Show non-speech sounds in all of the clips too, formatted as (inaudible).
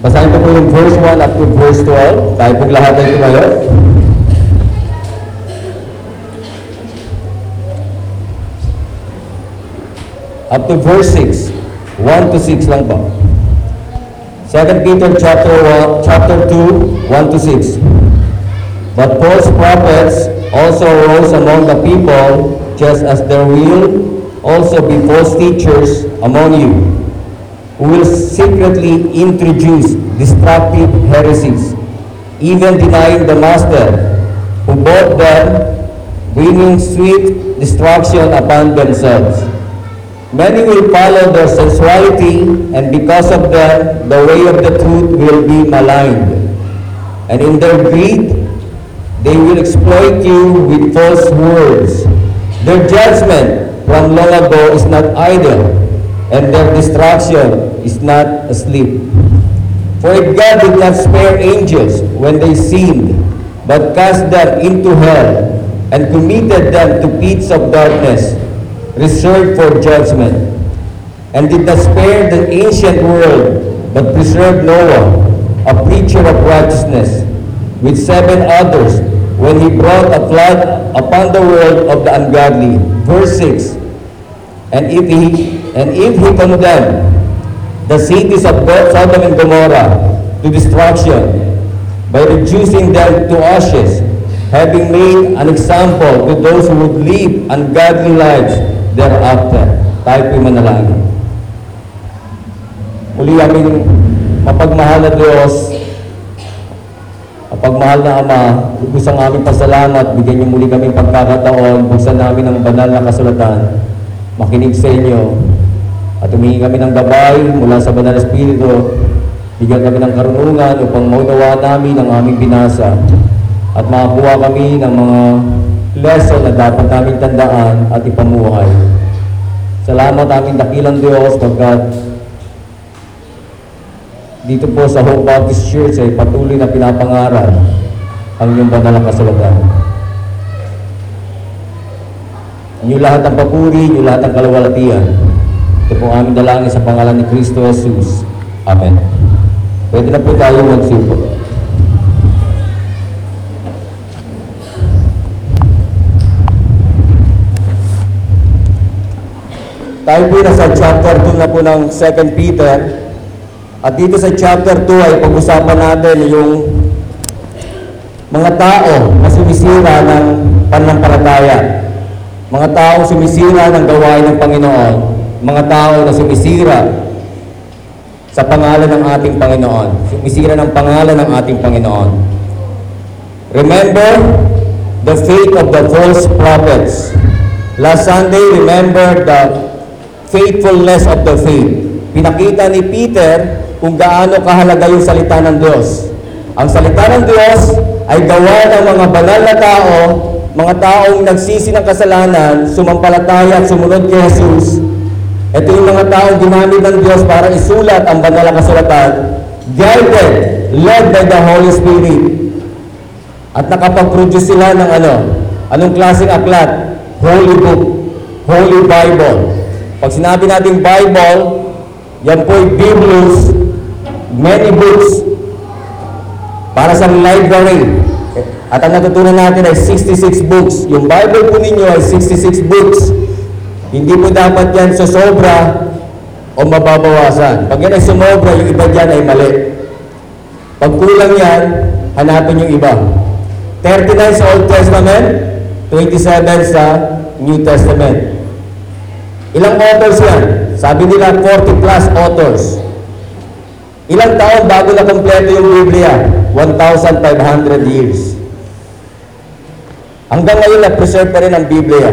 Basahin ko po yung verse 1 up to verse 12. Tayo pong lahat ay tumayo. Up to verse 6. 1 to 6 lang po. 2 Peter chapter 1, chapter 2, 1 to 6. But false prophets also arose among the people, just as there will also be false teachers among you, will secretly introduce destructive heresies, even denying the master, who bought them, bringing sweet destruction upon themselves. Many will follow their sensuality, and because of them, the way of the truth will be maligned. And in their greed, they will exploit you with false words. Their judgment from long ago is not idle, and their destruction is not asleep. For if God did not spare angels when they sinned, but cast them into hell, and committed them to pits of darkness, reserved for judgment, and did not spare the ancient world, but preserved Noah, a preacher of righteousness, with seven others, when he brought a flood upon the world of the ungodly. Verse 6. And if he and if he condemned the cities of Sodom and Gomorrah to destruction by reducing them to ashes, having made an example to those who would live ungodly lives thereafter. Tayo po'y manalangin. Muli aming mapagmahal na Diyos, mapagmahal na Ama, lubos ang aming pasalamat, bigyan niyo muli kaming pagkakataon, buksan namin ang banal na kasulatan, makinig sa inyo, at humingi kami ng gabay mula sa banal na Espiritu, bigyan kami ng karunungan upang maunawa namin ang aming binasa, at makakuha kami ng mga lesson na dapat namin tandaan at ipamuhay. Salamat aming dakilang Diyos pagkat dito po sa Hope Baptist Church ay patuloy na pinapangaral ang iyong banal na kasulatan. Inyo lahat ang papuri, inyo lahat ang kalawalatian. Ito po aming dalangin sa pangalan ni Kristo Jesus. Amen. Pwede na po tayo magsipo. Tayo po nasa chapter 2 na po ng 2 Peter. At dito sa chapter 2 ay pag-usapan natin yung mga tao na sumisira ng pananampalataya. Mga tao sumisira ng gawain ng Panginoon. Mga tao na sumisira sa pangalan ng ating Panginoon. Sumisira ng pangalan ng ating Panginoon. Remember the fate of the false prophets. Last Sunday, remember the faithfulness of the faith. Pinakita ni Peter kung gaano kahalaga yung salita ng Diyos. Ang salita ng Diyos ay gawa ng mga banal na tao, mga taong nagsisi ng kasalanan, sumampalataya at sumunod kay Jesus. Ito yung mga taong ginamit ng Diyos para isulat ang banal na kasulatan, guided, led by the Holy Spirit. At nakapag-produce sila ng ano? Anong klaseng aklat? Holy Book, Holy Bible. Pag sinabi natin Bible, yan po ay Biblios, many books, para sa library. At ang natutunan natin ay 66 books. Yung Bible po ninyo ay 66 books. Hindi po dapat yan sosobra o mababawasan. Pag yan ay sumobra, yung iba dyan ay mali. Pag kulang yan, hanapin yung iba. 39 sa Old Testament, 27 sa New Testament. Ilang authors yan? Sabi nila 40 plus authors. Ilang taon bago na kompleto yung Biblia? 1,500 years. Hanggang ngayon na-preserve pa rin ang Biblia.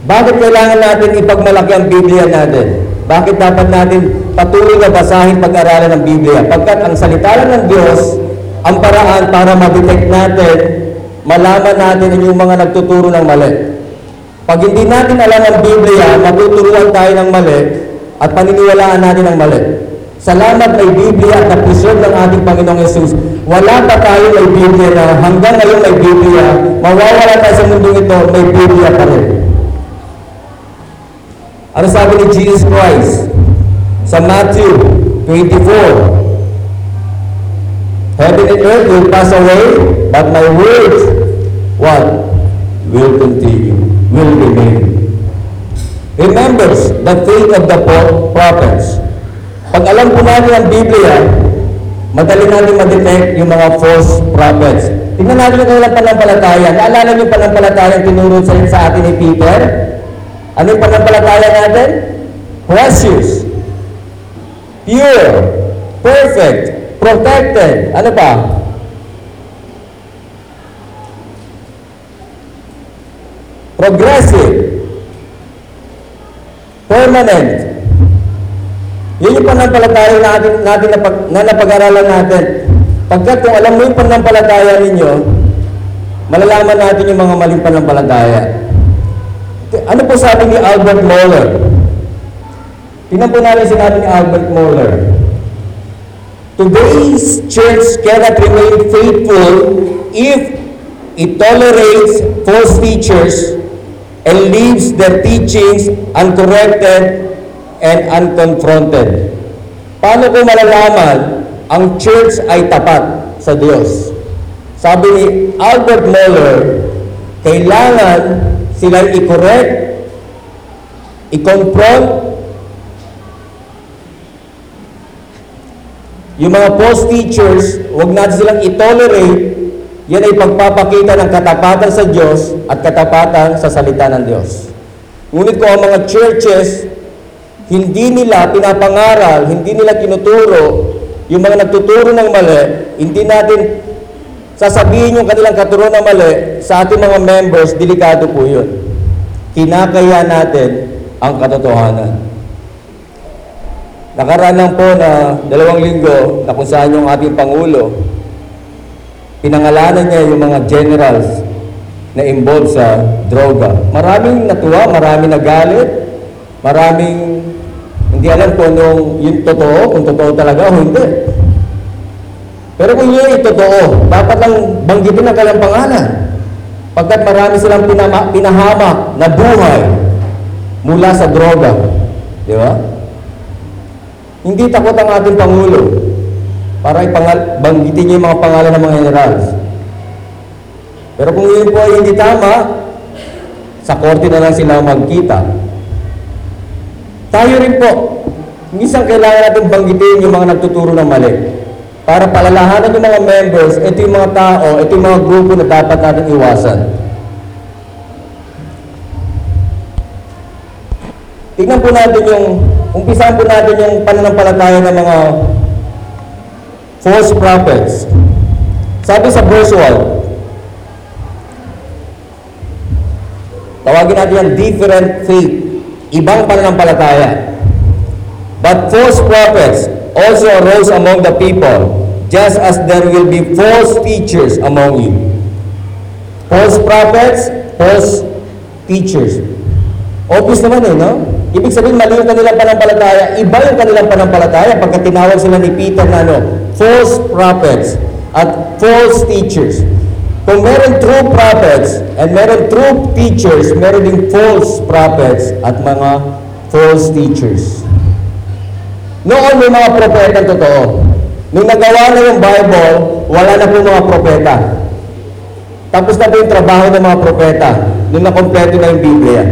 Bakit kailangan natin ipagmalaki ang Biblia natin? Bakit dapat natin patuloy na basahin pag-aralan ng Biblia? Pagkat ang salita ng Diyos, ang paraan para ma-detect natin, malaman natin yung mga nagtuturo ng mali. Pag hindi natin alam ang Biblia, matuturuan tayo ng mali at paniniwalaan natin ang mali. Salamat may Biblia at na-preserve ng ating Panginoong Yesus. Wala pa tayo may Biblia na hanggang ngayon may Biblia, mawawala tayo sa mundong ito, may Biblia pa rin. Ano sabi ni Jesus Christ? Sa Matthew 24, Heaven and earth will pass away, but my words, what? Will continue, will remain. Remembers the faith of the pro- prophets. Pag alam po natin ang Biblia, madali natin ma-detect yung mga false prophets. Tingnan natin yung kanilang panampalataya. Naalala niyo panampalataya ang tinuro sa atin ni Peter? Ano panampalataya natin? Precious, pure, perfect, protected. Ano pa? Progressive, permanent. Yun yung panampalataya natin, natin na, pag, na napag-aralan natin. Pagkat kung alam mo yung panampalataya ninyo, malalaman natin yung mga maling panampalataya. Ano po sabi ni Albert Moeller? Tingnan po natin sinabi ni Albert Moeller. Today's church cannot remain faithful if it tolerates false teachers and leaves their teachings uncorrected and unconfronted. Paano ko malalaman ang church ay tapat sa Diyos? Sabi ni Albert Moeller, kailangan silang i-correct, i-confront yung mga false teachers, huwag natin silang i-tolerate, yan ay pagpapakita ng katapatan sa Diyos at katapatan sa salita ng Diyos. Ngunit kung ang mga churches, hindi nila pinapangaral, hindi nila tinuturo, yung mga nagtuturo ng mali, hindi natin sasabihin yung kanilang katuruan ng mali sa ating mga members, delikado po yun. Kinakaya natin ang katotohanan. Nakaraan lang po na dalawang linggo na kung saan yung ating Pangulo, pinangalanan niya yung mga generals na involved sa droga. Maraming natuwa, maraming nagalit, maraming hindi alam kung anong yung totoo, kung totoo talaga o hindi. Pero kung yun ay totoo, dapat lang banggitin ang kanilang pangalan. Pagkat marami silang pinama, pinahamak na buhay mula sa droga. Di ba? Hindi takot ang ating Pangulo para ipangal, banggitin niya yung mga pangalan ng mga generals. Pero kung yun po ay hindi tama, sa korte na lang sila magkita. Tayo rin po, minsan kailangan natin banggitin yung mga nagtuturo ng mali. Para palalahanan yung mga members, ito yung mga tao, ito yung mga grupo na dapat natin iwasan. Tingnan po natin yung, umpisahan po natin yung pananampalataya ng mga false prophets. Sabi sa verse 1, tawagin natin yung different faith, ibang pananampalataya. But false prophets also arose among the people, just as there will be false teachers among you. False prophets, false teachers. Obvious naman eh, no? Ibig sabihin, mali yung kanilang panampalataya. Iba yung kanilang panampalataya pagka tinawag sila ni Peter na ano, false prophets at false teachers. Kung meron true prophets and meron true teachers, meron ding false prophets at mga false teachers. Noon may mga propeta totoo. Nung nagawa na yung Bible, wala na po mga propeta. Tapos na po yung trabaho ng mga propeta nung nakompleto na yung Biblia.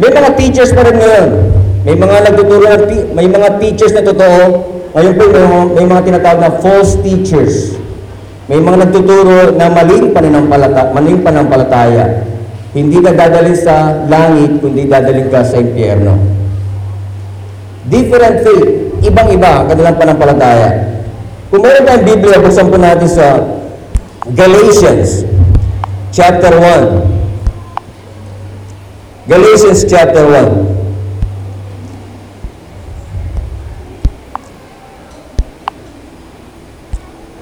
May mga teachers pa rin ngayon. May mga nagtuturo may mga teachers na totoo. Ngayon po may, may mga tinatawag na false teachers. May mga nagtuturo na maling pananampalata, maling panampalataya. Hindi ka dadalhin sa langit, kundi dadalhin ka sa impyerno. Different faith, ibang-iba ang kanilang panampalataya. Kung meron tayong Biblia, buksan po natin sa Galatians chapter 1. Galatians chapter 1.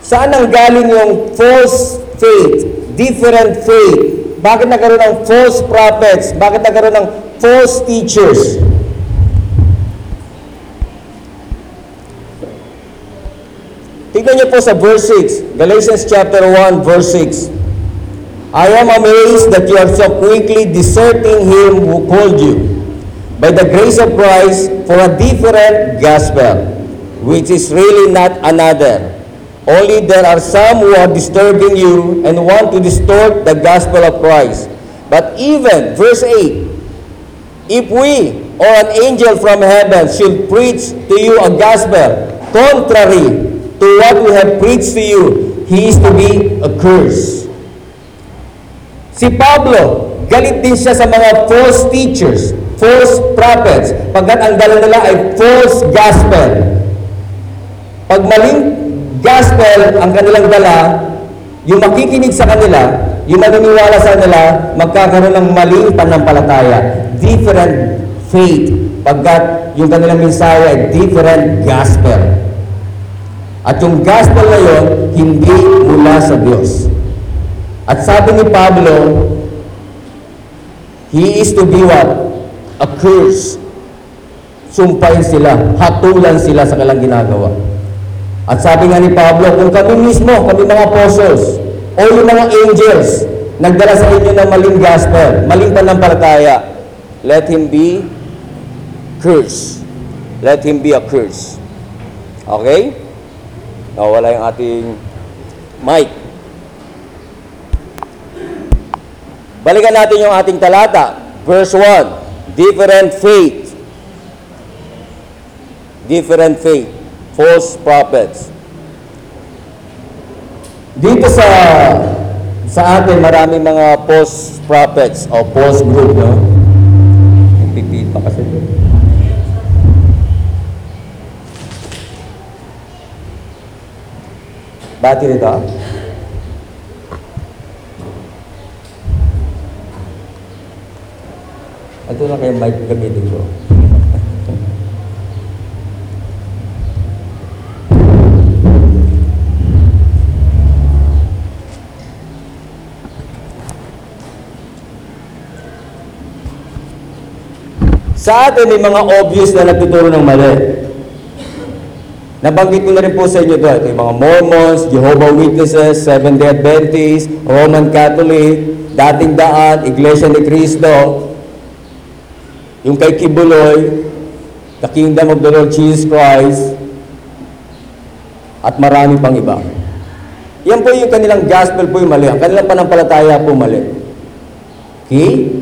Saan ang galing yung false faith, different faith? Bakit nagkaroon ng false prophets? Bakit nagkaroon ng false teachers? Tignan niyo po sa verse 6, Galatians chapter 1, verse 6. I am amazed that you are so quickly deserting him who called you by the grace of Christ for a different gospel, which is really not another. Only there are some who are disturbing you and want to distort the gospel of Christ. But even, verse 8, if we or an angel from heaven should preach to you a gospel contrary to what we have preached to you, he is to be accursed. Si Pablo, galit din siya sa mga false teachers, false prophets, pagkat ang dala nila ay false gospel. Pag maling gospel ang kanilang dala, yung makikinig sa kanila, yung maniniwala sa kanila, magkakaroon ng maling panampalataya. Different faith. Pagkat yung kanilang mensahe ay different gospel. At yung gospel na yun, hindi mula sa Diyos. At sabi ni Pablo, he is to be what? A curse. Sumpain sila, hatulan sila sa kanilang ginagawa. At sabi nga ni Pablo, kung kami mismo, kami mga apostles, o yung mga angels, nagdala sa inyo ng maling gospel, maling panampalataya, let him be curse. Let him be a curse. Okay? Nawala yung ating mic. Balikan natin yung ating talata. Verse 1. Different faith. Different faith. False prophets. Dito sa sa atin maraming mga false prophets o false group, no? Nagpipit pa kasi. Battery ito? Ito lang kayo mic gamitin ko. Sa atin, may mga obvious na nagtuturo ng mali. Nabanggit ko na rin po sa inyo ito. Ito yung mga Mormons, Jehovah Witnesses, Seventh-day Adventists, Roman Catholic, Dating Daan, Iglesia ni Cristo, yung kay Kibuloy, The Kingdom of the Lord Jesus Christ, at marami pang iba. Yan po yung kanilang gospel po yung mali. Ang kanilang panampalataya po mali. Okay?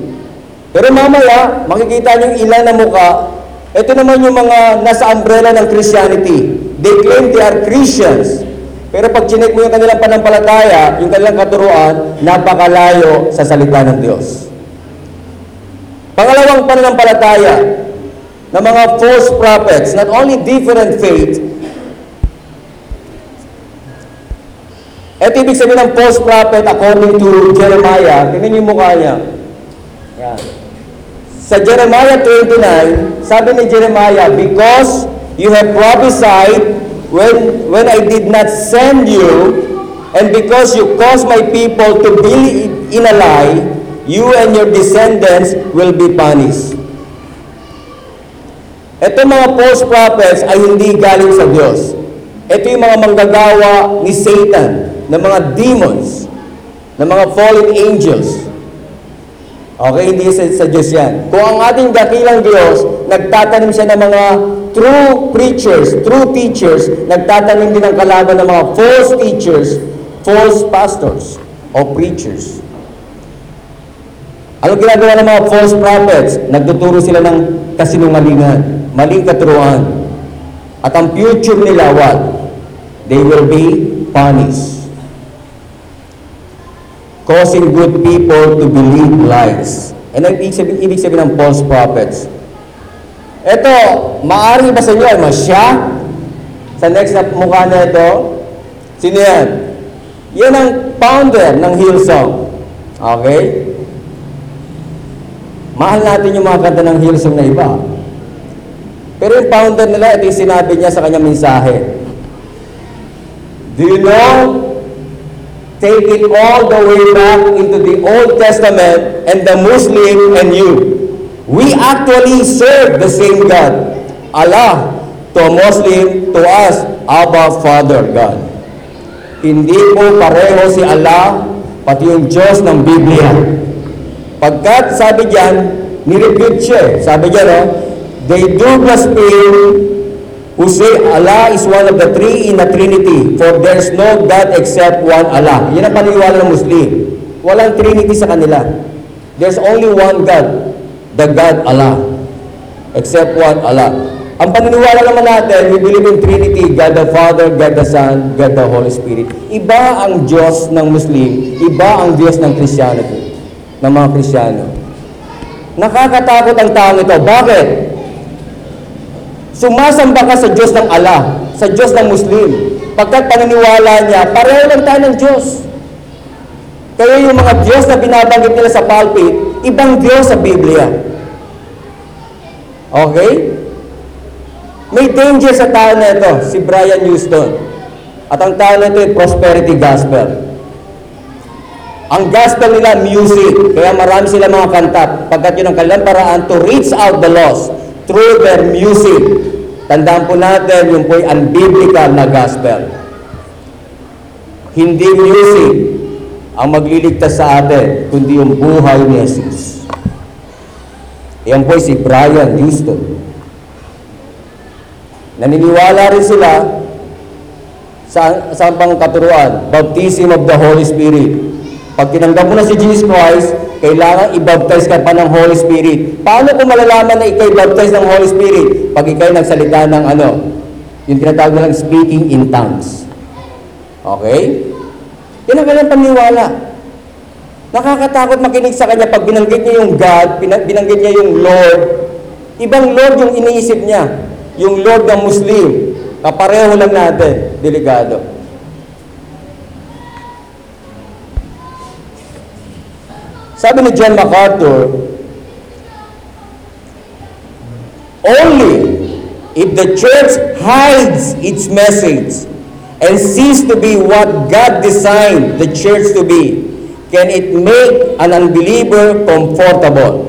Pero mamaya, makikita niyo ilan na mukha, ito naman yung mga nasa umbrella ng Christianity. They claim they are Christians. Pero pag chinek mo yung kanilang panampalataya, yung kanilang katuruan, napakalayo sa salita ng Diyos. Pangalawang pananampalataya ng mga false prophets, not only different faith, ito ibig sabihin ng false prophet according to Jeremiah, tingnan yung mukha niya. Yan. Sa Jeremiah 29, sabi ni Jeremiah, Because you have prophesied when, when I did not send you, and because you caused my people to believe in a lie, you and your descendants will be punished. Ito mga false prophets ay hindi galing sa Diyos. Ito yung mga manggagawa ni Satan, ng mga demons, ng mga fallen angels. Okay, hindi sa, sa Diyos yan. Kung ang ating dakilang Diyos, nagtatanim siya ng mga true preachers, true teachers, nagtatanim din ng kalaban ng mga false teachers, false pastors, o preachers. Ano ginagawa ng mga false prophets? Nagtuturo sila ng kasinungalingan, maling katuruan. At ang future nila, what? They will be punished causing good people to believe lies. Ano ibig sabihin, ibig sabihin ng false prophets? Ito, maaaring iba sa inyo ay masya. Sa next na mukha na ito, sino yan? Yan ang founder ng Hillsong. Okay? Mahal natin yung mga kanta ng Hillsong na iba. Pero yung founder nila, ito yung sinabi niya sa kanyang mensahe. Do you know take it all the way back into the Old Testament and the Muslim and you. We actually serve the same God. Allah, to a Muslim, to us, Abba Father God. Hindi po pareho si Allah, pati yung Diyos ng Biblia. Pagkat sabi diyan, nirepute siya eh. Sabi diyan, no, they do blaspheme who say Allah is one of the three in the Trinity, for there's no God except one Allah. Yan ang paniniwala ng Muslim. Walang Trinity sa kanila. There's only one God, the God Allah, except one Allah. Ang paniniwala naman natin, we believe in Trinity, God the Father, God the Son, God the Holy Spirit. Iba ang Diyos ng Muslim, iba ang Diyos ng Christianity, ng mga Kristiyano. Nakakatakot ang taong ito. Bakit? Sumasamba ka sa Diyos ng Allah, sa Diyos ng Muslim. Pagkat paniniwala niya, pareho lang tayo ng Diyos. Kaya yung mga Diyos na binabanggit nila sa pulpit, ibang Diyos sa Biblia. Okay? May danger sa tao na ito, si Brian Houston. At ang tao na ito ay prosperity gospel. Ang gospel nila, music. Kaya marami sila mga kanta. Pagkat yun ang kanilang paraan to reach out the lost through their music. Tandaan po natin, yung po'y unbiblical na gospel. Hindi music ang magliligtas sa atin, kundi yung buhay ni Jesus. Yan po'y si Brian Houston. Naniniwala rin sila sa, sa pang katuruan, baptism of the Holy Spirit. Pag tinanggap mo na si Jesus Christ, kailangan i-baptize ka pa ng Holy Spirit. Paano kung malalaman na ikaw baptize ng Holy Spirit? Pag ikaw nagsalita ng ano, yung tinatawag nilang speaking in tongues. Okay? Yan ang kanyang paniwala. Nakakatakot makinig sa kanya pag binanggit niya yung God, binanggit niya yung Lord. Ibang Lord yung iniisip niya. Yung Lord ng Muslim. Kapareho lang natin. Delikado. Sabi ni John MacArthur, Only if the church hides its message and cease to be what God designed the church to be, can it make an unbeliever comfortable.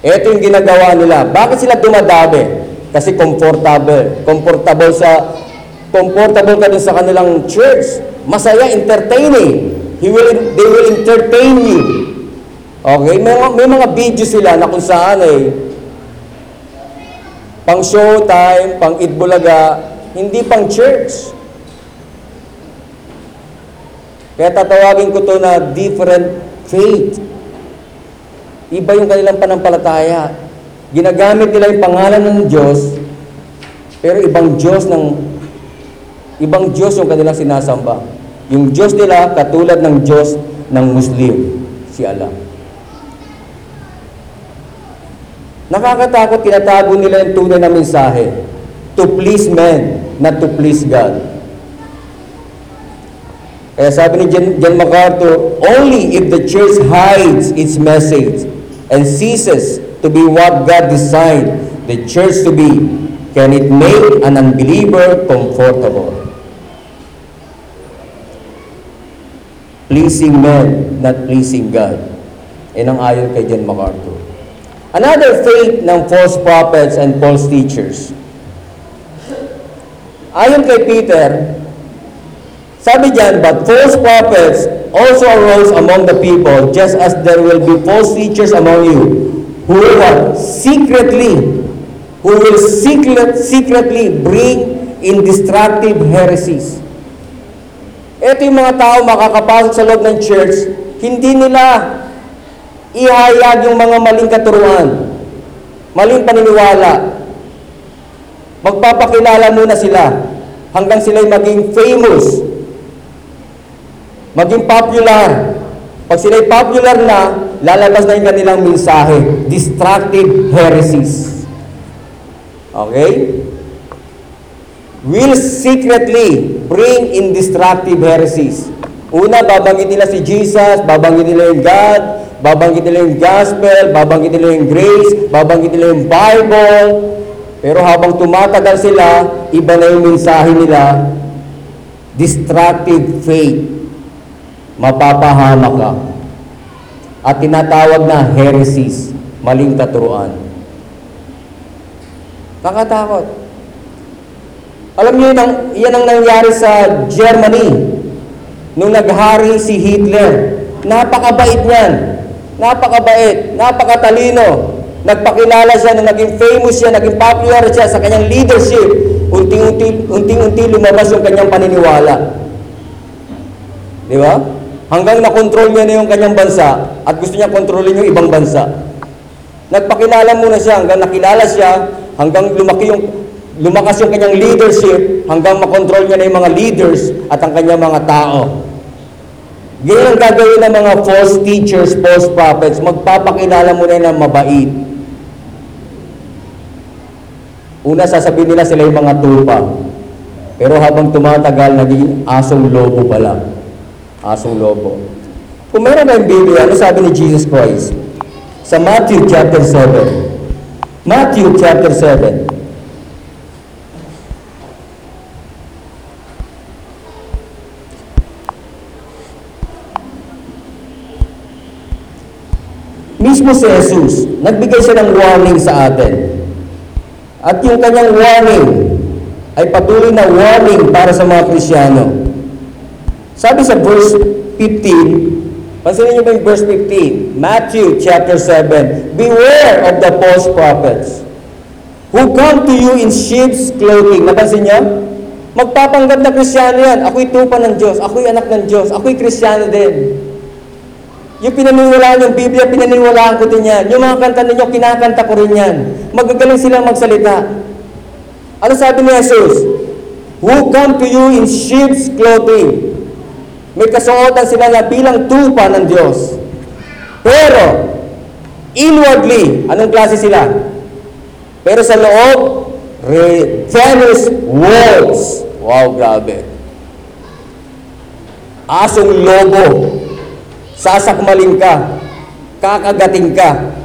Ito yung ginagawa nila. Bakit sila dumadami? Kasi comfortable. Comfortable sa comfortable ka dun sa kanilang church. Masaya, entertaining. He will, they will entertain you. Okay? May, may mga video sila na kung saan eh, pang showtime, pang itbulaga, hindi pang church. Kaya tatawagin ko to na different faith. Iba yung kanilang panampalataya. Ginagamit nila yung pangalan ng Diyos, pero ibang Diyos ng ibang Diyos yung kanilang sinasamba. Yung Diyos nila katulad ng Diyos ng Muslim, si Allah. Nakakatakot, tinatago nila yung tunay na mensahe. To please men, not to please God. Kaya sabi ni John, John MacArthur, only if the church hides its message and ceases to be what God designed the church to be, can it make an unbeliever comfortable. Pleasing men, not pleasing God. Yan ang ayon kay John MacArthur. Another faith ng false prophets and false teachers. Ayon kay Peter, sabi diyan, but false prophets also arose among the people, just as there will be false teachers among you, who will secretly, who will secret, secretly bring in destructive heresies. Ito yung mga tao makakapasok sa loob ng church, hindi nila ihayag yung mga maling katuruan, maling paniniwala. Magpapakilala muna sila hanggang sila'y maging famous, maging popular. Pag sila'y popular na, lalabas na yung kanilang mensahe, destructive heresies. Okay? Will secretly bring in destructive heresies. Una, babanggit nila si Jesus, babanggit nila yung God, babanggit nila yung gospel, babanggit nila yung grace, babanggit nila yung Bible. Pero habang tumatagal sila, iba na yung mensahe nila, destructive faith. Mapapahama ka. At tinatawag na heresies, maling katuruan. Kakatakot. Alam niyo, yan ang, yan ang nangyari sa Germany. Nung naghari si Hitler. Napakabait niyan. Napakabait. Napakatalino. Nagpakilala siya na naging famous siya, naging popular siya sa kanyang leadership. Unting-unti, unting-unti lumabas yung kanyang paniniwala. Di ba? Hanggang na-control niya na yung kanyang bansa at gusto niya kontrolin yung ibang bansa. Nagpakilala muna siya hanggang nakilala siya, hanggang lumaki yung lumakas yung kanyang leadership, hanggang makontrol niya na yung mga leaders at ang kanyang mga tao. Ganyan ang gagawin ng mga false teachers, false prophets. Magpapakilala mo na ng mabait. Una, sasabihin nila sila yung mga tupa. Pero habang tumatagal, naging asong lobo pala. Asong lobo. Kung meron kayong Biblia, ano sabi ni Jesus Christ? Sa Matthew chapter 7. Matthew chapter 7. Mismo si Jesus, nagbigay siya ng warning sa atin. At yung kanyang warning ay patuloy na warning para sa mga Krisyano. Sabi sa verse 15, pansinin niyo ba yung verse 15? Matthew chapter 7, Beware of the false prophets who come to you in sheep's clothing. Napansin niyo? Magpapanggap na Krisyano yan. Ako'y tupa ng Diyos. Ako'y anak ng Diyos. Ako'y Krisyano din. Yung pinaniniwalaan yung Biblia, pinaniniwalaan ko din yan. Yung mga kanta ninyo, kinakanta ko rin yan. Magagaling silang magsalita. Ano sabi ni Jesus? Who come to you in sheep's clothing. May kasuotan sila na bilang tupa ng Diyos. Pero, inwardly, anong klase sila? Pero sa loob, revenous wolves. Wow, grabe. Asong lobo. Sasakmalin ka. Kakagating ka.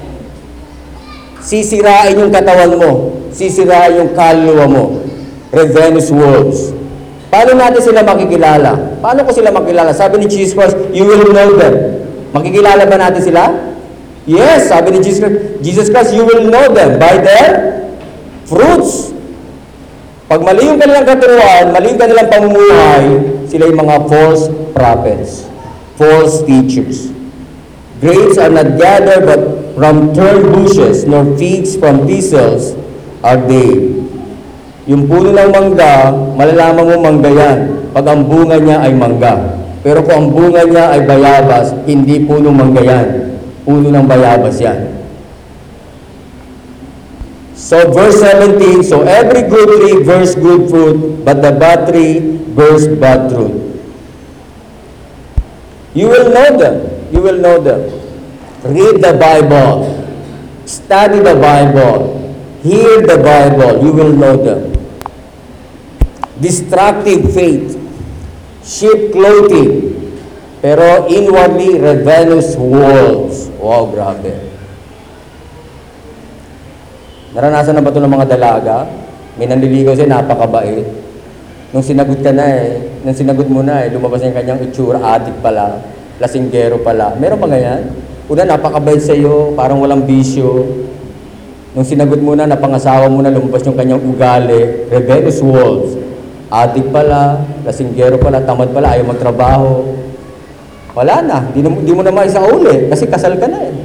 Sisirain yung katawan mo. Sisirain yung kaluluwa mo. Revenous wolves. Paano natin sila makikilala? Paano ko sila makilala? Sabi ni Jesus Christ, you will know them. Makikilala ba natin sila? Yes, sabi ni Jesus Christ, Jesus Christ, you will know them by their fruits. Pag mali yung kanilang katuruan, mali yung kanilang pamumuhay, sila yung mga false prophets, false teachers. Grapes are not gathered but from thorn bushes, nor figs from thistles are they. Yung puno ng mangga, malalaman mo mangga yan pag ang bunga niya ay mangga. Pero kung ang bunga niya ay bayabas, hindi puno mangga yan. Puno ng bayabas yan. So verse 17, so every good tree bears good fruit, but the bad tree bears bad fruit. You will know them. You will know them. Read the Bible. Study the Bible. Hear the Bible. You will know them. Destructive faith. Sheep clothing. Pero inwardly ravenous wolves. Wow, grabe. Naranasan na ba ito ng mga dalaga? May nanliligaw siya, napakabait. Nung sinagot ka na eh, nung sinagot mo na eh, lumabas yung kanyang itsura, adik pala, lasinggero pala. Meron ba ganyan? Una, napakabait sa iyo, parang walang bisyo. Nung sinagot mo na, napangasawa mo na, lumabas yung kanyang ugali, rebellious wolves. Adik pala, lasinggero pala, tamad pala, ayaw magtrabaho. Wala na, di, na- di mo na maisauli kasi kasal ka na eh.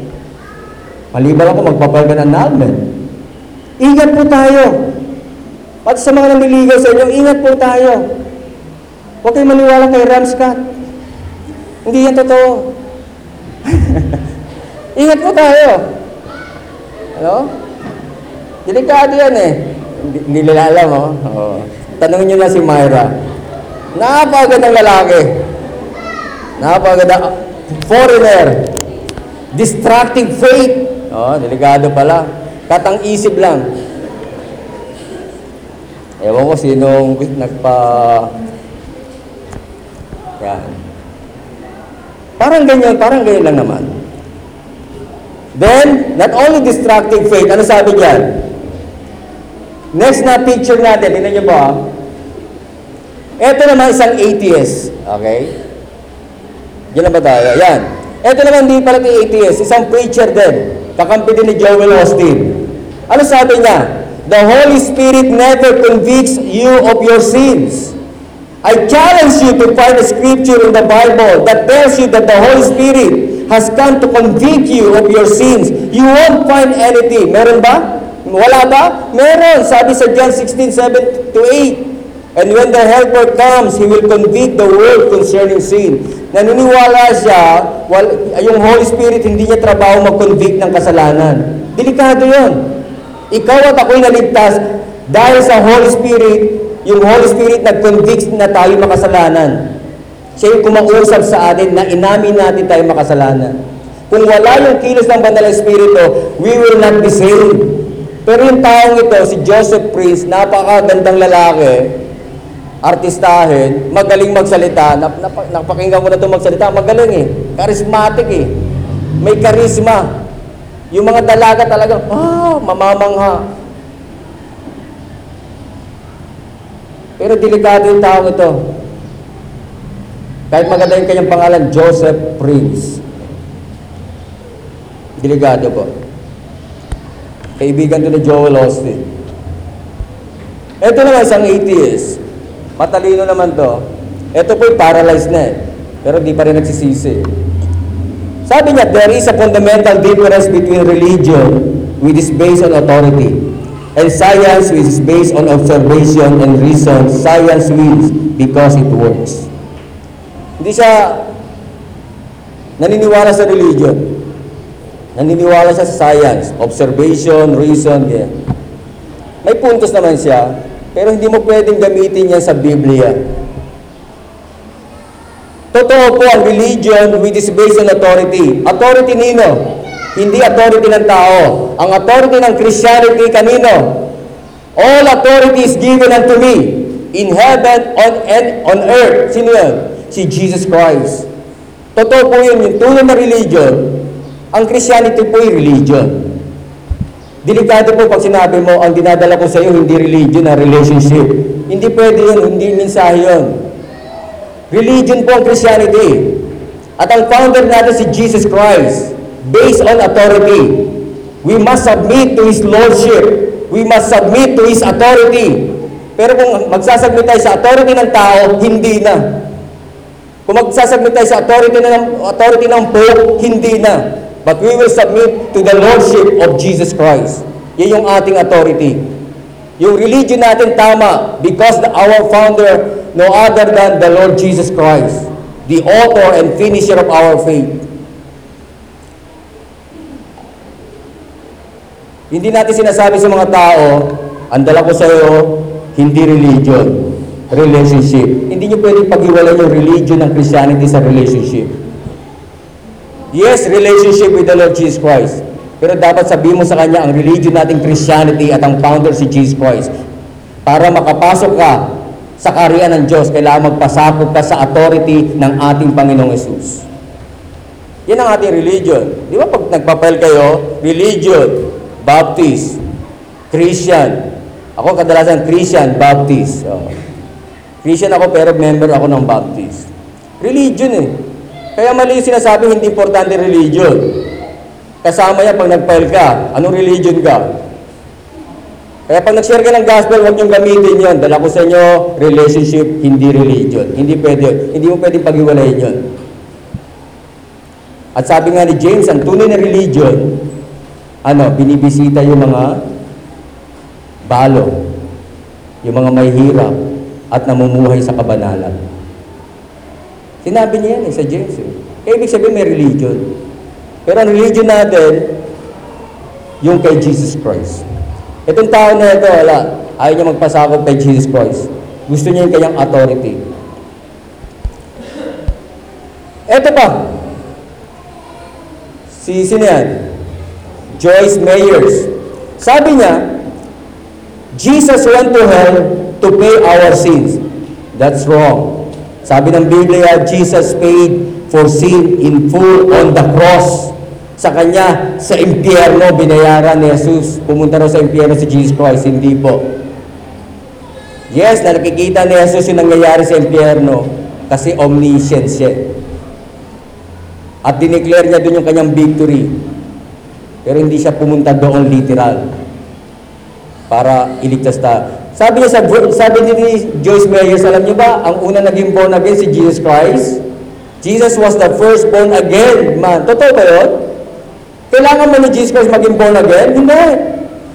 Maliban ako, magpapal ng annulment. Ingat po tayo. Pati sa mga nanliligaw sa inyo, ingat po tayo. Huwag kayong maniwala kay Ramscat. Hindi yan totoo. (laughs) ingat po tayo. Ano? Delikado yan eh. Hindi, hindi nila alam, oh. Tanungin nyo na si Myra. Napakagandang lalaki. Napakaganda. Foreigner. Distracting faith. Oh, delikado pala. Katang isip lang. Ewan ko sinong nagpa... Yan. Parang ganyan, parang ganyan lang naman. Then, not only distracting faith, ano sabi diyan? Next na picture natin, tingnan niyo po ah. Ito naman isang atheist. Okay? Yan na ba tayo? Yan. Ito naman hindi pala kay atheist, isang preacher din. Kakampi din ni Joel Austin. Ano sabi niya? The Holy Spirit never convicts you of your sins. I challenge you to find a scripture in the Bible that tells you that the Holy Spirit has come to convict you of your sins. You won't find anything. Meron ba? Wala ba? Meron. Sabi sa John 16, 7 to 8. And when the helper comes, he will convict the world concerning sin. Naniniwala siya, wal, yung Holy Spirit hindi niya trabaho mag-convict ng kasalanan. Delikado yon. Ikaw at ako'y naligtas dahil sa Holy Spirit, yung Holy Spirit nag-convict na tayo makasalanan. Siya yung kumausap sa atin na inamin natin tayo makasalanan. Kung wala yung kilos ng Banal na Espiritu, we will not be saved. Pero yung taong ito, si Joseph Prince, napakagandang lalaki, artistahin, magaling magsalita, nap, nap, napakinggan mo na ito magsalita, magaling eh, charismatic eh, may karisma. Yung mga dalaga talagang, ah, mamamangha. Pero delikado yung taong ito. Kahit maganda yung kanyang pangalan, Joseph Prince. Delikado po. Kaibigan to ni Joel Austin. Ito naman isang atheist. Matalino naman to. Ito po'y paralyzed na eh. Pero di pa rin nagsisisi. Sabi niya, there is a fundamental difference between religion, which is based on authority, and science, which is based on observation and reason. Science wins because it works. Hindi siya naniniwala sa religion. Naniniwala siya sa science, observation, reason, yeah. May puntos naman siya, pero hindi mo pwedeng gamitin yan sa Biblia. Totoo po ang religion which is based on authority. Authority nino? Hindi authority ng tao. Ang authority ng Christianity kanino? All authority is given unto me in heaven on and on earth. Sino yan? Si Jesus Christ. Totoo po yun, yung tunay na religion, ang Christianity po ay religion. Delikado po pag sinabi mo, ang dinadala ko sa iyo, hindi religion, na relationship. Hindi pwede yun, hindi mensahe yun. Religion po ang Christianity. At ang founder natin si Jesus Christ, based on authority. We must submit to His Lordship. We must submit to His authority. Pero kung magsasubmit tayo sa authority ng tao, hindi na. Kung magsasubmit tayo sa authority ng, authority ng Pope, hindi na. But we will submit to the Lordship of Jesus Christ. Yan yung ating authority. Yung religion natin tama because the, our founder, no other than the Lord Jesus Christ, the author and finisher of our faith. Hindi natin sinasabi sa mga tao, ang dala ko sa iyo, hindi religion, relationship. Hindi nyo pwedeng pag-iwalay yung religion ng Christianity sa relationship. Yes, relationship with the Lord Jesus Christ. Pero dapat sabihin mo sa Kanya ang religion nating Christianity at ang founder si Jesus Christ. Para makapasok ka sa kariyan ng Diyos, kailangan magpasakop ka sa authority ng ating Panginoong Yesus. Yan ang ating religion. Di ba pag nagpapel kayo, religion, Baptist, Christian. Ako kadalasan Christian, Baptist. Oh. Christian ako pero member ako ng Baptist. Religion eh. Kaya mali yung sinasabi, hindi importante religion. Kasama yan pag nag-file ka, anong religion ka? Kaya pag nag-share ka ng gospel, huwag niyong gamitin yon. Dala ko sa inyo, relationship, hindi religion. Hindi pwede, hindi mo pwedeng pag-iwalayin yun. At sabi nga ni James, ang tunay na religion, ano, binibisita yung mga balo, yung mga may hirap, at namumuhay sa kabanalan. Sinabi niya yan eh, sa James. Eh. Kaya ibig sabihin may religion. Pero ang religion natin, yung kay Jesus Christ. Itong tao na ito, wala. Ayaw niya magpasakop kay Jesus Christ. Gusto niya yung kanyang authority. Ito pa. Si, sino yan? Joyce Meyers. Sabi niya, Jesus went to hell to pay our sins. That's wrong. Sabi ng Biblia, Jesus paid for sin in full on the cross. Sa kanya, sa impyerno, binayaran ni Jesus. Pumunta raw sa impyerno si Jesus Christ, hindi po. Yes, na nakikita ni Jesus yung nangyayari sa impyerno kasi omniscient siya. At dineclare niya doon yung kanyang victory. Pero hindi siya pumunta doon literal para iligtas ta. Sabi niya sa sabi ni Joyce Meyers, alam niyo ba, ang una naging born again si Jesus Christ? Jesus was the first born again man. Totoo ba yun? Kailangan mo ni Jesus Christ maging born again? Hindi.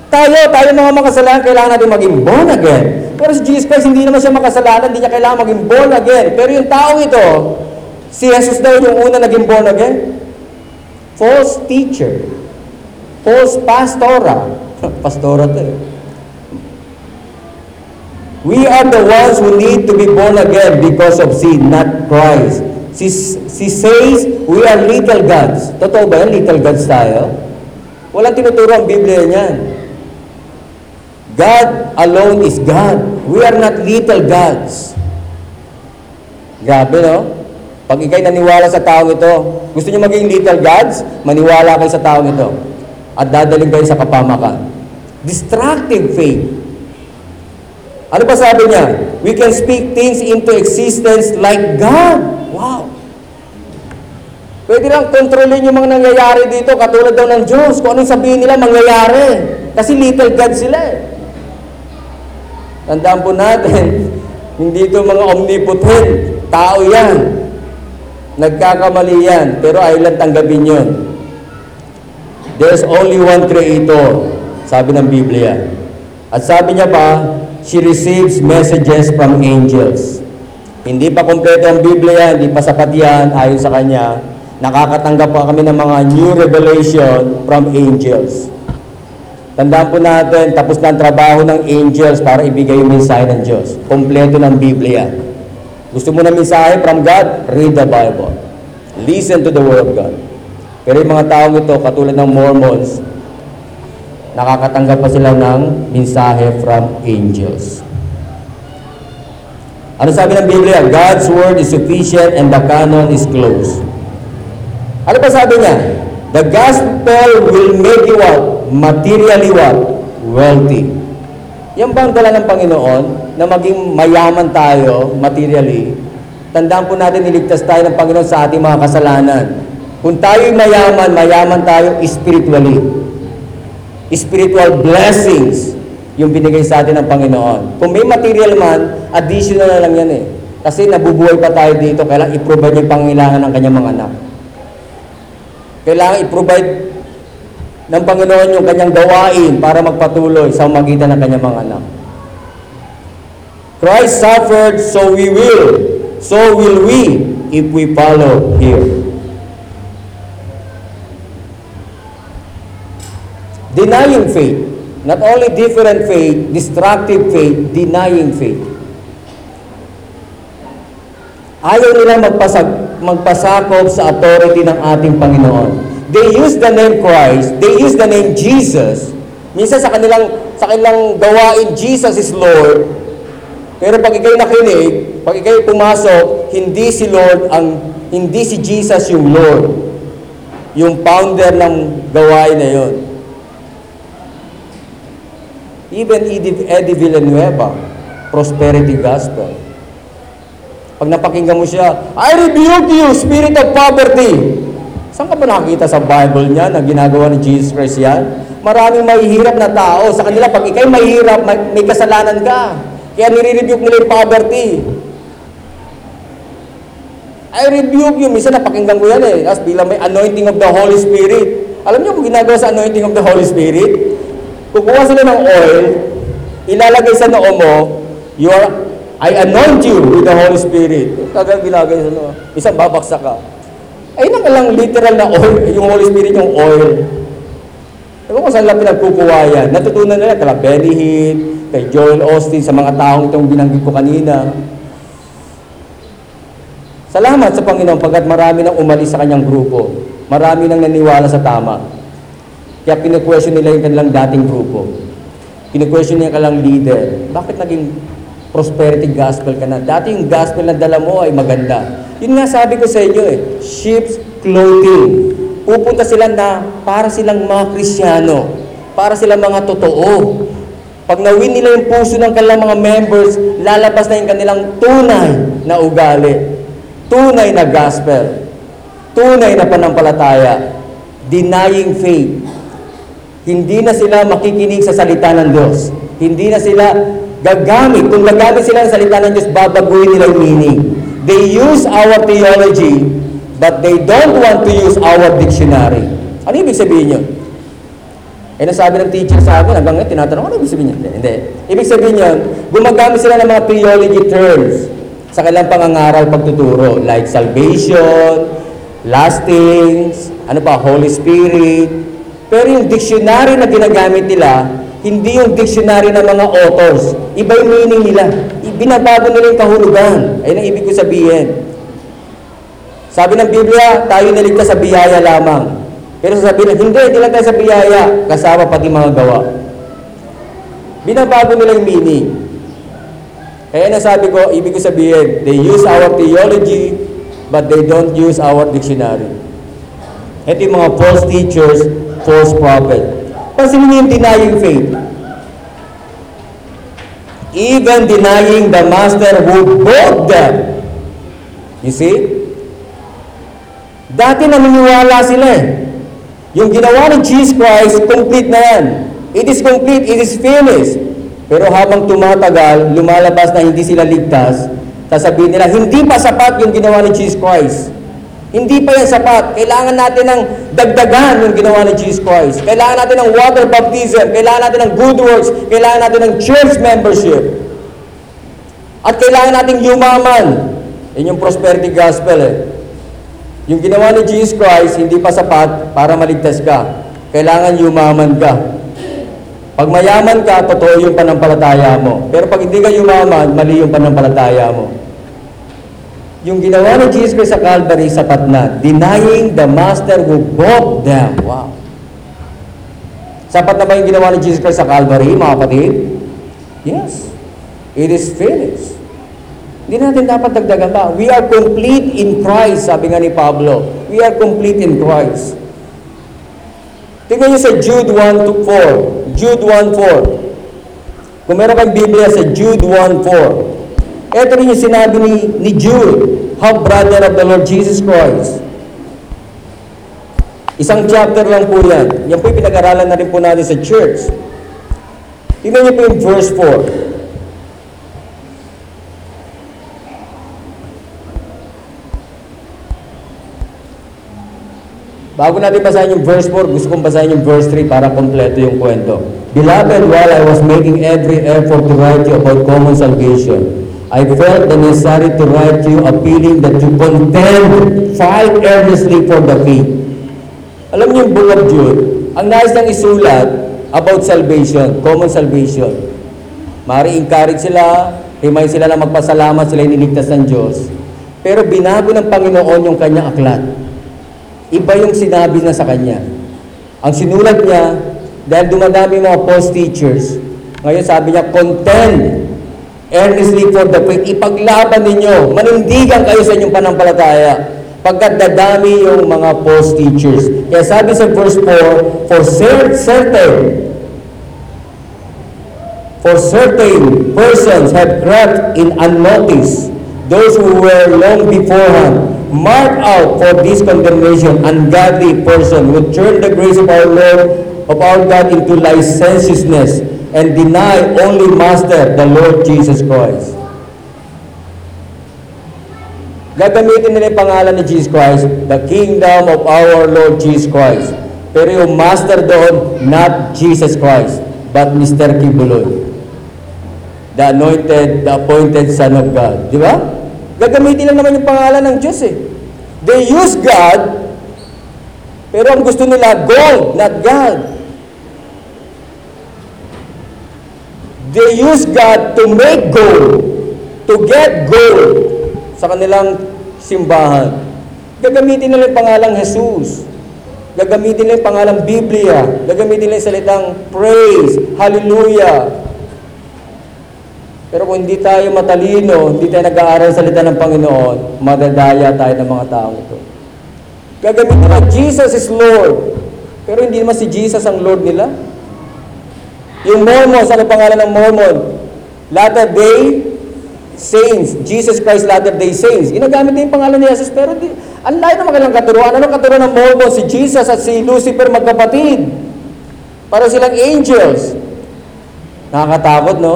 Tayo, tayo mga makasalanan, kailangan natin maging born again. Pero si Jesus Christ, hindi naman siya makasalanan, hindi niya kailangan maging born again. Pero yung taong ito, si Jesus daw yung una naging born again. False teacher. False pastora. (laughs) pastora to eh. We are the ones who need to be born again because of sin, not Christ. She, she says, we are little gods. Totoo ba yan? Little gods tayo? Walang tinuturo ang Biblia niyan. God alone is God. We are not little gods. Grabe, no? Pag ikay naniwala sa taong ito, gusto niyo maging little gods, maniwala kayo sa taong ito. At dadaling kayo sa kapamakan. Destructive faith. Ano pa sabi niya? We can speak things into existence like God. Wow! Pwede lang kontrolin yung mga nangyayari dito, katulad daw ng Diyos. Kung anong sabihin nila, mangyayari. Kasi little God sila eh. Tandaan po natin, (laughs) hindi ito mga omnipotent. Tao yan. Nagkakamali yan, pero ay lang tanggapin yun. There's only one creator, sabi ng Biblia. At sabi niya pa, she receives messages from angels. Hindi pa kompleto ang Biblia, hindi pa sapat yan, ayon sa kanya. Nakakatanggap pa kami ng mga new revelation from angels. Tandaan po natin, tapos na ang trabaho ng angels para ibigay yung mensahe ng Diyos. Kompleto ng Biblia. Gusto mo ng mensahe from God? Read the Bible. Listen to the Word of God. Pero yung mga taong ito, katulad ng Mormons, nakakatanggap pa sila ng mensahe from angels. Ano sabi ng Biblia? God's Word is sufficient and the canon is closed. Ano pa sabi niya? The gospel will make you what? Materially what? Wealthy. Yan ba ang dala ng Panginoon na maging mayaman tayo materially? Tandaan po natin, niligtas tayo ng Panginoon sa ating mga kasalanan. Kung tayo'y mayaman, mayaman tayo spiritually. Spiritual blessings yung binigay sa atin ng Panginoon. Kung may material man, additional na lang yan eh. Kasi nabubuhay pa tayo dito, kailangan i-provide yung pangangailangan ng kanyang mga anak. Kailangan i-provide ng Panginoon yung kanyang gawain para magpatuloy sa magitan ng kanyang mga anak. Christ suffered, so we will. So will we if we follow Him. Denying faith. Not only different faith, destructive faith, denying faith. Ayaw nila magpasag, magpasakop sa authority ng ating Panginoon. They use the name Christ, they use the name Jesus. Minsan sa kanilang, sa kanilang gawain, Jesus is Lord. Pero pag ikay nakinig, pag ikay pumasok, hindi si Lord ang, hindi si Jesus yung Lord. Yung founder ng gawain na yon. Even Eddie, Villanueva, prosperity gospel. Pag napakinggan mo siya, I rebuke you, spirit of poverty. Saan ka ba nakakita sa Bible niya na ginagawa ni Jesus Christ yan? Maraming mahihirap na tao. Sa kanila, pag ikay mahihirap, may, may kasalanan ka. Kaya nire-rebuke nila yung poverty. I rebuke you. Minsan napakinggan ko yan eh. Tapos bilang may anointing of the Holy Spirit. Alam niyo kung ginagawa sa anointing of the Holy Spirit? Kukuha sila ng oil, ilalagay sa noo mo, you are, I anoint you with the Holy Spirit. Kagang ginagay sa noo. Isang babaksak ka. Ay, nang lang literal na oil, yung Holy Spirit yung oil. Ewan ko saan lang pinagkukuha yan. Natutunan nila kala Benny Hinn, kay Joel Austin, sa mga taong itong binanggit ko kanina. Salamat sa Panginoon pagkat marami nang umalis sa kanyang grupo. Marami nang naniwala sa tama. Kaya pinu-question nila yung kanilang dating grupo. Pinu-question nila yung kanilang leader. Bakit naging prosperity gospel ka na? Dati yung gospel na dala mo ay maganda. Yun nga sabi ko sa inyo eh, sheep's clothing. Pupunta sila na para silang mga Krisyano. Para silang mga totoo. Pag nawin nila yung puso ng kanilang mga members, lalabas na yung kanilang tunay na ugali. Tunay na gospel. Tunay na panampalataya. Denying faith. Hindi na sila makikinig sa salita ng Diyos. Hindi na sila gagamit. Kung gagamit sila ng salita ng Diyos, babaguhin nila yung meaning. they use our theology, but they don't want to use our dictionary. Ano ibig sabihin yun? Eh, nasabi ng teacher sa akin, hanggang ngayon, tinatanong, ano ibig sabihin yun? Hindi. Ibig sabihin yun, gumagamit sila ng mga theology terms sa kanilang pangangaral pagtuturo, like salvation, lastings, ano pa, Holy Spirit. Pero yung dictionary na ginagamit nila, hindi yung dictionary ng mga authors. Iba yung meaning nila. Binabago nila yung kahulugan. Ayun ang ibig ko sabihin. Sabi ng Biblia, tayo naligtas sa biyaya lamang. Pero sasabihin, hindi, hindi lang tayo sa biyaya, kasama pati mga gawa. Binabago nila yung meaning. Kaya nasabi ko, ibig ko sabihin, they use our theology, but they don't use our dictionary. Ito yung mga false teachers, false prophet. Pansinin yung denying faith. Even denying the master who bought them. You see? Dati naniniwala sila eh. Yung ginawa ni Jesus Christ, complete na yan. It is complete, it is finished. Pero habang tumatagal, lumalabas na hindi sila ligtas, sasabihin nila, hindi pa sapat yung ginawa ni Jesus Christ. Hindi pa yan sapat. Kailangan natin ng dagdagan yung ginawa ni Jesus Christ. Kailangan natin ng water baptism. Kailangan natin ng good works. Kailangan natin ng church membership. At kailangan natin yumaman. Yun yung prosperity gospel eh. Yung ginawa ni Jesus Christ, hindi pa sapat para maligtas ka. Kailangan yumaman ka. Pag mayaman ka, totoo yung panampalataya mo. Pero pag hindi ka yumaman, mali yung panampalataya mo. Yung ginawa ni Jesus Christ sa Calvary, sapat na. Denying the master who bought them. Wow. Sapat na ba yung ginawa ni Jesus Christ sa Calvary, mga kapatid? Yes. It is finished. Hindi natin dapat dagdagan pa. We are complete in Christ, sabi nga ni Pablo. We are complete in Christ. Tingnan niyo sa Jude 1 to 4. Jude 1.4. Kung meron kang Biblia sa Jude 1.4. Ito rin yung sinabi ni, ni Jude, half-brother of the Lord Jesus Christ. Isang chapter lang po yan. Yan po yung pinag-aralan na rin po natin sa church. Tingnan niyo po yung verse 4. Bago natin basahin yung verse 4, gusto kong basahin yung verse 3 para kompleto yung kwento. Beloved, while I was making every effort to write you about common salvation, I felt the necessary to write you appealing that you contend, fight earnestly for the faith. Alam niyo yung book of Jude, ang nais niyang isulat about salvation, common salvation. Mari encourage sila, remind sila na magpasalamat sila iniligtas ng Diyos. Pero binago ng Panginoon yung kanyang aklat. Iba yung sinabi na sa kanya. Ang sinulat niya, dahil dumadami mga false teachers, ngayon sabi niya, contend earnestly for the faith. Ipaglaban ninyo, manindigan kayo sa inyong panampalataya. Pagkat dadami yung mga false teachers. Kaya sabi sa verse 4, for cer- certain, for certain persons have crept in unnoticed, those who were long beforehand, marked out for this condemnation, ungodly person who turned the grace of our Lord, of our God into licentiousness, and deny only Master, the Lord Jesus Christ. Gagamitin nila yung pangalan ni Jesus Christ, the kingdom of our Lord Jesus Christ. Pero yung master doon, not Jesus Christ, but Mr. Kibuloy. The anointed, the appointed Son of God. Di ba? Gagamitin lang naman yung pangalan ng Diyos eh. They use God, pero ang gusto nila, gold, not God. They use God to make gold, to get gold sa kanilang simbahan. Gagamitin nila yung pangalang Jesus. Gagamitin nila yung pangalang Biblia. Gagamitin nila yung salitang praise, hallelujah. Pero kung hindi tayo matalino, hindi tayo nag-aaral sa salita ng Panginoon, madadaya tayo ng mga tao ito. Gagamitin nila, Jesus is Lord. Pero hindi naman si Jesus ang Lord nila. Yung Mormons, ano pangalan ng Mormon? Latter Day Saints. Jesus Christ Latter Day Saints. Ginagamit din yung pangalan ni Jesus, pero di, ang layo ng magalang katuruan. Ano katuruan ng Mormon? Si Jesus at si Lucifer magkapatid. Para silang angels. Nakakatakot, no?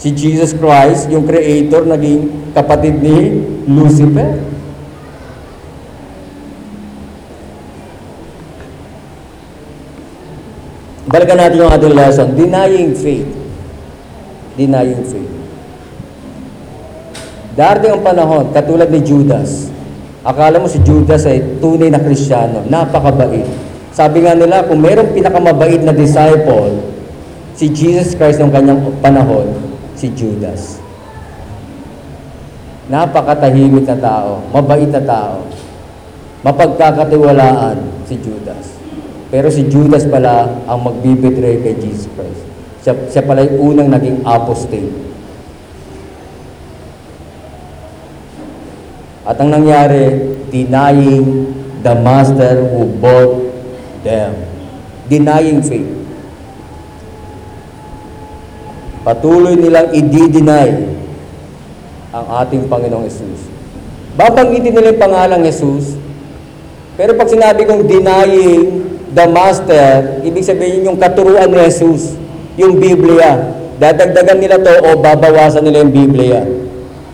Si Jesus Christ, yung Creator, naging kapatid ni Lucifer. Balikan natin yung ating lesson, denying faith. Denying faith. Darating ang panahon, katulad ni Judas. Akala mo si Judas ay tunay na Kristiyano, napakabait. Sabi nga nila, kung mayroong pinakamabait na disciple, si Jesus Christ ng kanyang panahon, si Judas. Napakatahimik na tao, mabait na tao, mapagkakatiwalaan si Judas. Pero si Judas pala ang magbibetray kay Jesus Christ. Siya, siya pala yung unang naging apostate. At ang nangyari, denying the master who bought them. Denying faith. Patuloy nilang i-deny ang ating Panginoong Yesus. Babanggitin nila yung pangalang Jesus, pero pag sinabi kong denying the master, ibig sabihin yung katuruan ni Jesus, yung Biblia. Dadagdagan nila to o babawasan nila yung Biblia.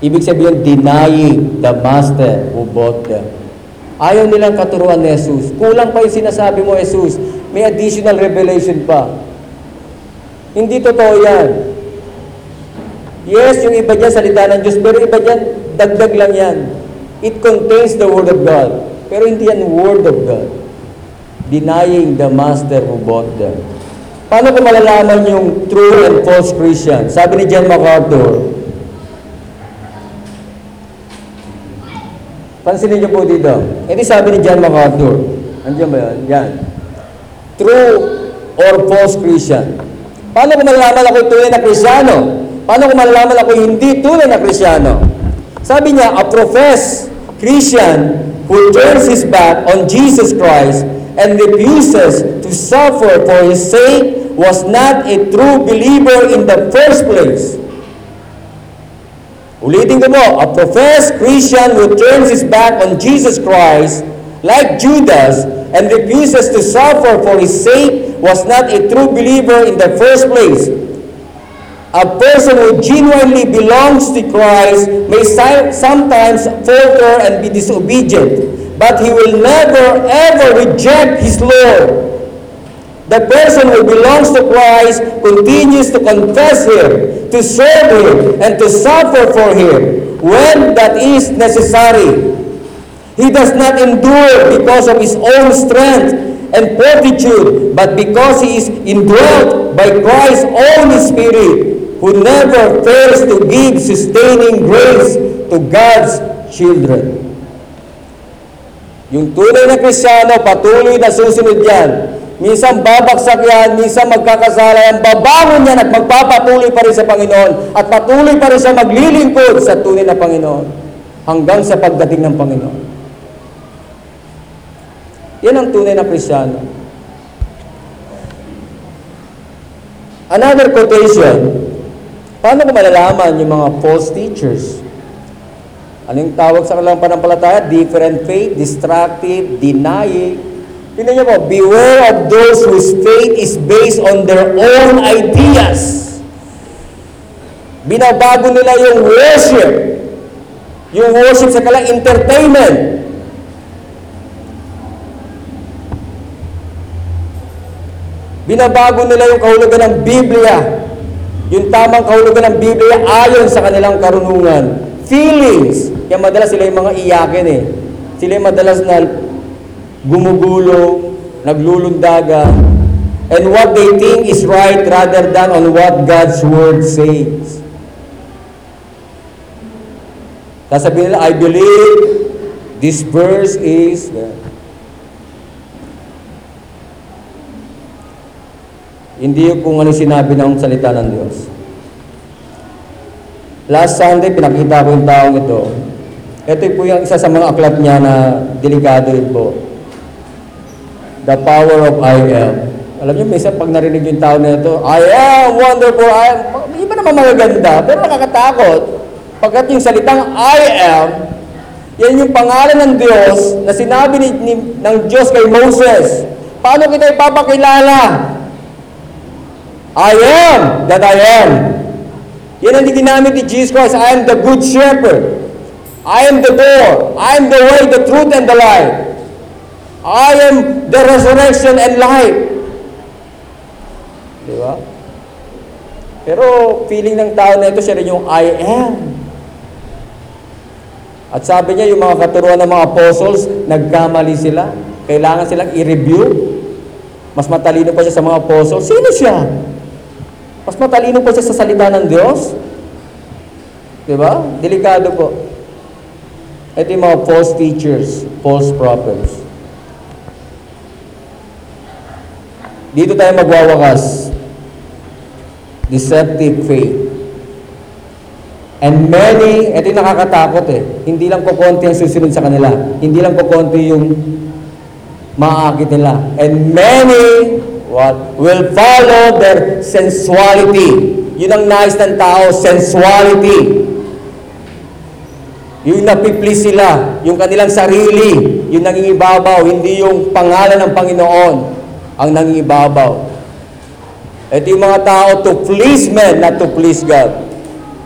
Ibig sabihin, denying the master who bought them. Ayaw nilang katuruan ni Jesus. Kulang pa yung sinasabi mo, Jesus. May additional revelation pa. Hindi totoo yan. Yes, yung iba dyan salita ng Diyos, pero iba dyan, dagdag lang yan. It contains the Word of God. Pero hindi yan Word of God. Denying the Master who bought them. Paano ko malalaman yung true and false Christian? Sabi ni John MacArthur, Pansinin niyo po dito. Hindi sabi ni John MacArthur. Andiyan ba yan? Yan. True or false Christian. Paano ko malalaman ako tunay na Krisyano? Paano ko malalaman ako hindi tunay na Krisyano? Sabi niya, a professed Christian who turns his back on Jesus Christ and refuses to suffer for his sake was not a true believer in the first place. Ulitin ko mo, a professed Christian who turns his back on Jesus Christ, like Judas, and refuses to suffer for his sake, was not a true believer in the first place. A person who genuinely belongs to Christ may sometimes falter and be disobedient, but he will never ever reject his Lord. The person who belongs to Christ continues to confess Him, to serve Him, and to suffer for Him when that is necessary. He does not endure because of his own strength and fortitude, but because he is indwelt by Christ's own Spirit, who never fails to give sustaining grace to God's children. Yung tunay na Krisyano, patuloy na susunod yan. Minsan babaksak yan, minsan magkakasala yan, babangon yan at magpapatuloy pa rin sa Panginoon at patuloy pa rin siya maglilingkod sa tunay na Panginoon hanggang sa pagdating ng Panginoon. Yan ang tunay na Krisyano. Another quotation, paano ko malalaman yung mga false teachers? Anong tawag sa kanilang panampalataya? Different faith, destructive, denying. Tingnan niyo po, beware of those whose faith is based on their own ideas. Binabago nila yung worship. Yung worship sa kalang entertainment. Binabago nila yung kahulugan ng Biblia. Yung tamang kahulugan ng Biblia ayon sa kanilang karunungan. Feelings. Kaya madalas sila yung mga iyakin eh. Sila yung madalas na gumugulo, naglulundaga, and what they think is right rather than on what God's Word says. Sasabihin nila, I believe this verse is... Hindi kung ano sinabi ng salita ng Diyos. Last Sunday, pinakita ko yung taong ito. Ito po yung isa sa mga aklat niya na delikado rin po. The power of I am. Alam niyo, minsan pag narinig yung tao na ito, I am wonderful, I am. Iba naman magaganda, pero nakakatakot. Pagkat yung salitang I am, yan yung pangalan ng Diyos na sinabi ni, ni, ng Diyos kay Moses. Paano kita ipapakilala? I am that I am. Yan ang ginamit ni Jesus Christ. I am the good shepherd. I am the door. I am the way, the truth, and the life. I am the resurrection and life. Di ba? Pero feeling ng tao na ito, siya rin yung I am. At sabi niya, yung mga katuruan ng mga apostles, nagkamali sila. Kailangan silang i-review. Mas matalino pa siya sa mga apostles. Sino siya? Mas matalino pa siya sa salita ng Diyos. Di ba? Delikado po. Ito yung mga false teachers, false prophets. Dito tayo magwawakas. Deceptive faith. And many, ito yung nakakatakot eh. Hindi lang po konti ang susunod sa kanila. Hindi lang po konti yung maakit nila. And many, what? Will follow their sensuality. Yun ang nais ng tao, sensuality. Yung napiplease sila, yung kanilang sarili, yung nangingibabaw, hindi yung pangalan ng Panginoon ang nangingibabaw. Ito yung mga tao to please men, not to please God.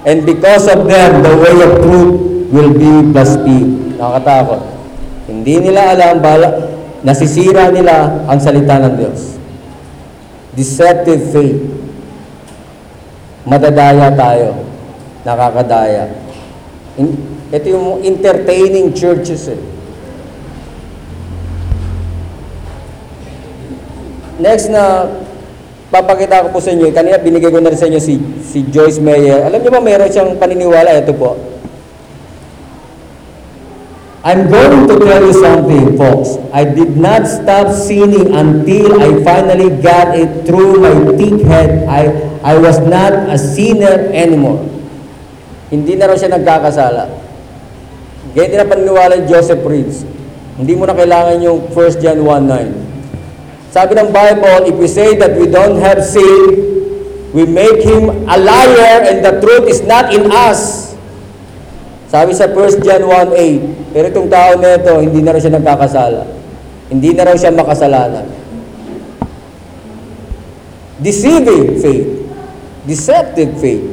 And because of them, the way of truth will be blasphemed. Nakakatakot. Hindi nila alam, bala, nasisira nila ang salita ng Diyos. Deceptive faith. Madadaya tayo. Nakakadaya. In- ito yung entertaining churches eh. Next na papakita ko po sa inyo, kanina binigay ko na rin sa inyo si, si Joyce Meyer. Alam niyo ba meron siyang paniniwala? Ito po. I'm going to tell you something, folks. I did not stop sinning until I finally got it through my thick head. I, I was not a sinner anymore. Hindi na raw siya nagkakasala. Ganyan din ang paniniwala ni Joseph Prince. Hindi mo na kailangan yung 1 John 1.9. Sabi ng Bible, if we say that we don't have sin, we make him a liar and the truth is not in us. Sabi sa 1 John 1.8, pero itong tao na ito, hindi na raw siya nagkakasala. Hindi na raw siya makasalanan. Deceiving faith. Deceptive faith.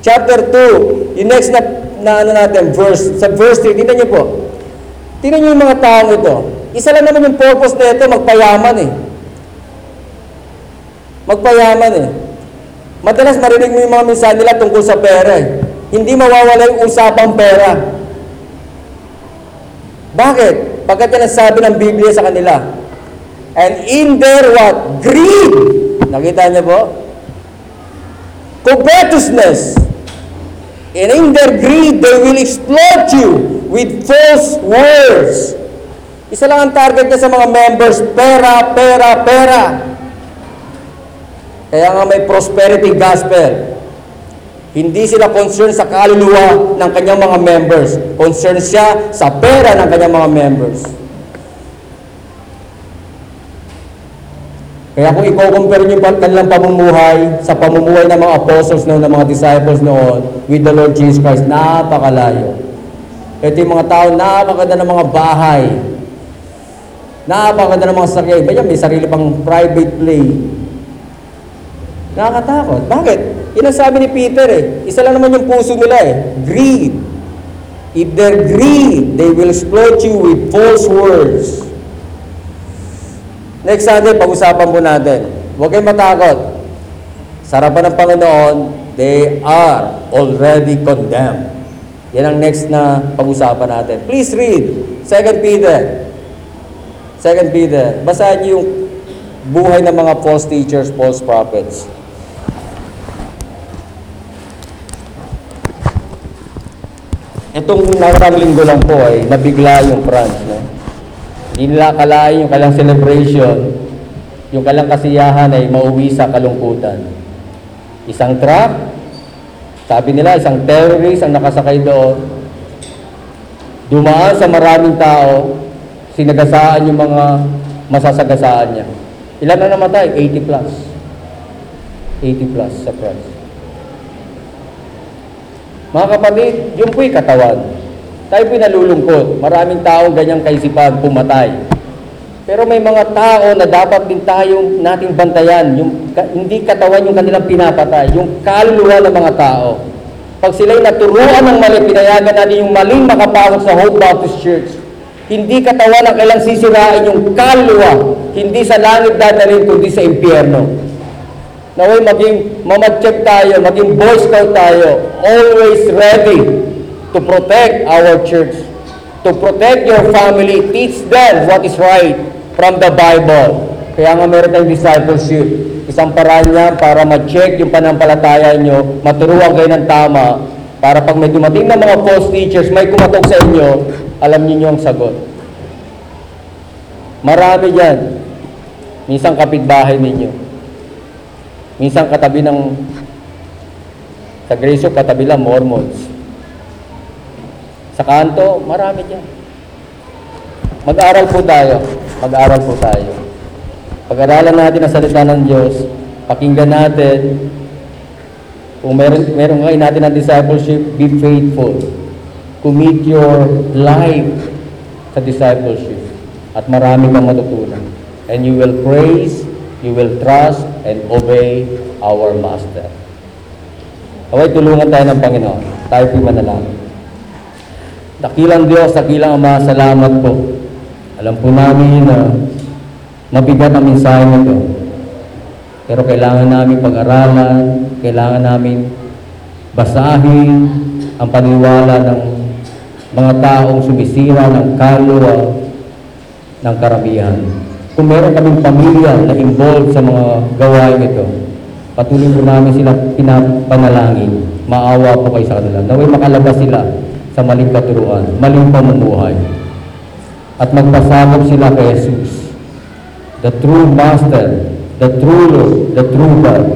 Chapter 2, yung next na, na ano natin, verse, sa verse 3, tingnan niyo po. Tingnan niyo yung mga tao ito. Isa lang naman yung purpose na ito, magpayaman eh. Magpayaman eh. Madalas marinig mo yung mga minsan nila tungkol sa pera eh. Hindi mawawala yung usapang pera. Bakit? Pagkat yan ang sabi ng Biblia sa kanila. And in their what? Greed. Nakita niyo po? Covetousness. And in their greed, they will exploit you with false words. Isa lang ang target niya sa mga members, pera, pera, pera. Kaya nga may prosperity gospel. Hindi sila concerned sa kaluluwa ng kanyang mga members. Concerned siya sa pera ng kanyang mga members. Kaya kung i-compare niyo pa kanilang pamumuhay sa pamumuhay ng mga apostles noon, ng mga disciples noon, with the Lord Jesus Christ, napakalayo. Ito yung mga tao, napakaganda ng mga bahay. Napakaganda ng mga sarili. Ba yan, may sarili pang private play. Nakakatakot. Bakit? Yun ang sabi ni Peter eh. Isa lang naman yung puso nila eh. Greed. If they're greed, they will exploit you with false words. Next Sunday, pag-usapan po natin. Huwag kayong matakot. Sa harapan ng Panginoon, they are already condemned. Yan ang next na pag-usapan natin. Please read 2 Peter. 2 Peter. Basahin yung buhay ng mga false teachers, false prophets. Itong nakarang linggo lang po ay nabigla yung France. No? Hindi nila akalain yung kailang celebration, yung kailang kasiyahan ay mauwi sa kalungkutan. Isang truck, sabi nila isang terrorist ang nakasakay doon, dumaan sa maraming tao, sinagasaan yung mga masasagasaan niya. Ilan na namatay? 80 plus. 80 plus sa France. Mga kapatid, yun po'y katawan. Tayo po'y nalulungkot. Maraming taong ganyang kaisipan pumatay. Pero may mga tao na dapat din tayong nating bantayan. Yung, ka- hindi katawan yung kanilang pinapatay. Yung kaluluwa ng mga tao. Pag sila'y naturuan ng mali, pinayagan natin yung maling makapasok sa Hope Baptist Church. Hindi katawan ang kailang sisirain yung kalwa, hindi sa langit dadalhin, kundi sa impyerno. Naway maging mamatsyag tayo, maging boy scout tayo, always ready to protect our church, to protect your family, teach them what is right from the Bible. Kaya nga meron tayong discipleship. Isang paraan niya para ma-check yung panampalataya nyo, maturuan kayo ng tama, para pag may dumating na mga false teachers, may kumatok sa inyo, alam niyo ang sagot. Marami dyan. Minsan kapitbahay ninyo. Minsan katabi ng sa Hope, katabi lang Mormons. Sa kanto, marami dyan. Mag-aral po tayo. Mag-aral po tayo. Pag-aralan natin ang salita ng Diyos, pakinggan natin, kung meron, meron kayo natin ang discipleship, be faithful. Commit your life sa discipleship. At marami kang matutunan. And you will praise, you will trust, and obey our Master. Kaway, tulungan tayo ng Panginoon. Tayo po'y manalangin. Dakilang Diyos, dakilang Ama, salamat po. Alam po namin na mabigat ang mensahe nito. Pero kailangan namin pag-aralan, kailangan namin basahin ang paniwala ng mga taong sumisira ng kaluluwa ng karamihan. Kung meron kaming pamilya na involved sa mga gawain ito, patuloy po namin sila pinapanalangin. Maawa po kayo sa kanila. Naway makalabas sila sa maling katuruan, maling pamumuhay. At magpasakop sila kay Jesus. The true Master, the true Lord, the true God.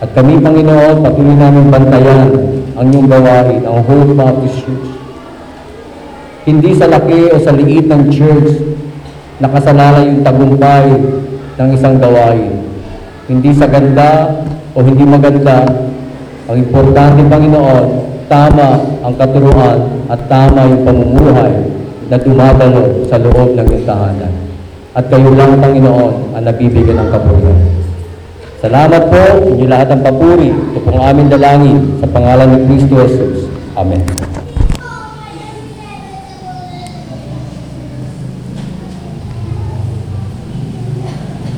At kami, Panginoon, patuloy namin bantayan ang iyong gawain, ang Hope Baptist Church. Hindi sa laki o sa liit ng church nakasalalay yung tagumpay ng isang gawain. Hindi sa ganda o hindi maganda, ang importante, Panginoon, tama ang katuruan at tama yung pamumuhay na dumadalo sa loob ng tahanan. At kayo lang, Panginoon, ang nabibigyan ng kapurihan. Salamat po, inyo lahat ang papuri. Ito pong aming dalangin sa pangalan ni Kristo Jesus. Amen.